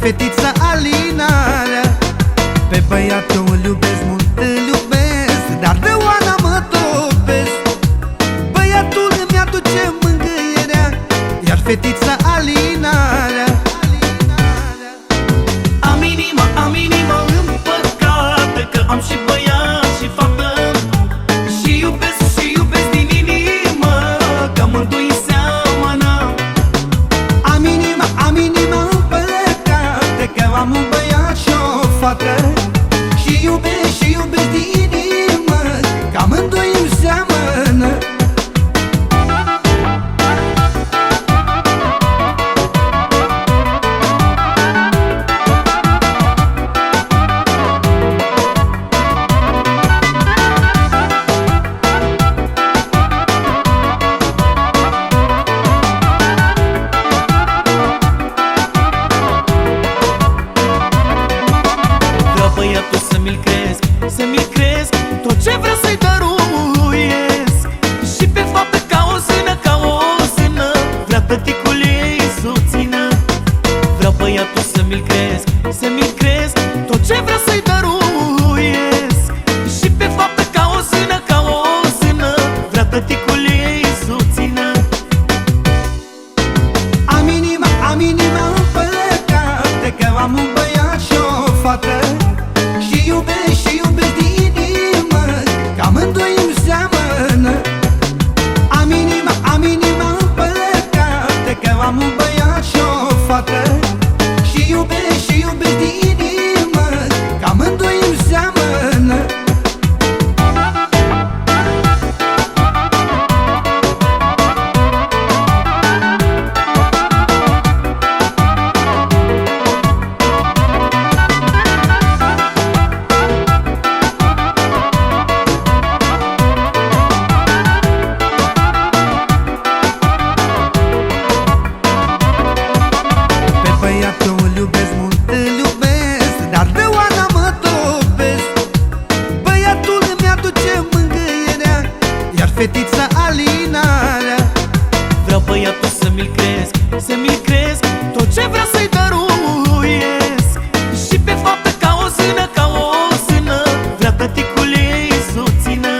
fetița Alina. Pe băiatul îl iubesc, mult îl iubesc Dar de Oana mă topesc. Băiatul îmi aduce mângâierea Iar fetița Alina. Am inima, am inima împăcată Că am și am inima împăcată Că am un băiat și o fată. Și iubesc, și iubesc din inimă Că amândoi îmi seamănă. Am inima, am inima împăcată Că am un băiat și o fată. Și iubesc, și iubesc fetița Alina Vreau băiatul să mi-l cresc, să mi-l cresc. Tot ce vreau să-i dăruiesc. Și pe fapte ca o zână, ca o zână Vrea tăticul ei să o țină.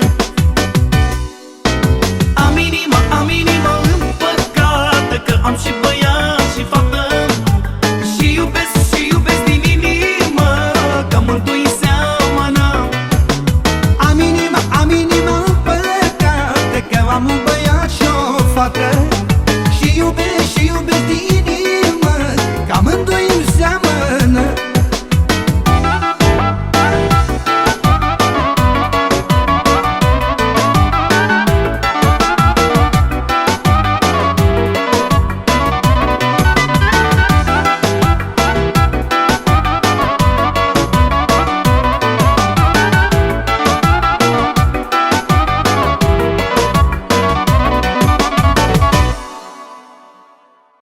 Am inima, am inima împăcată Că am și băiat și fată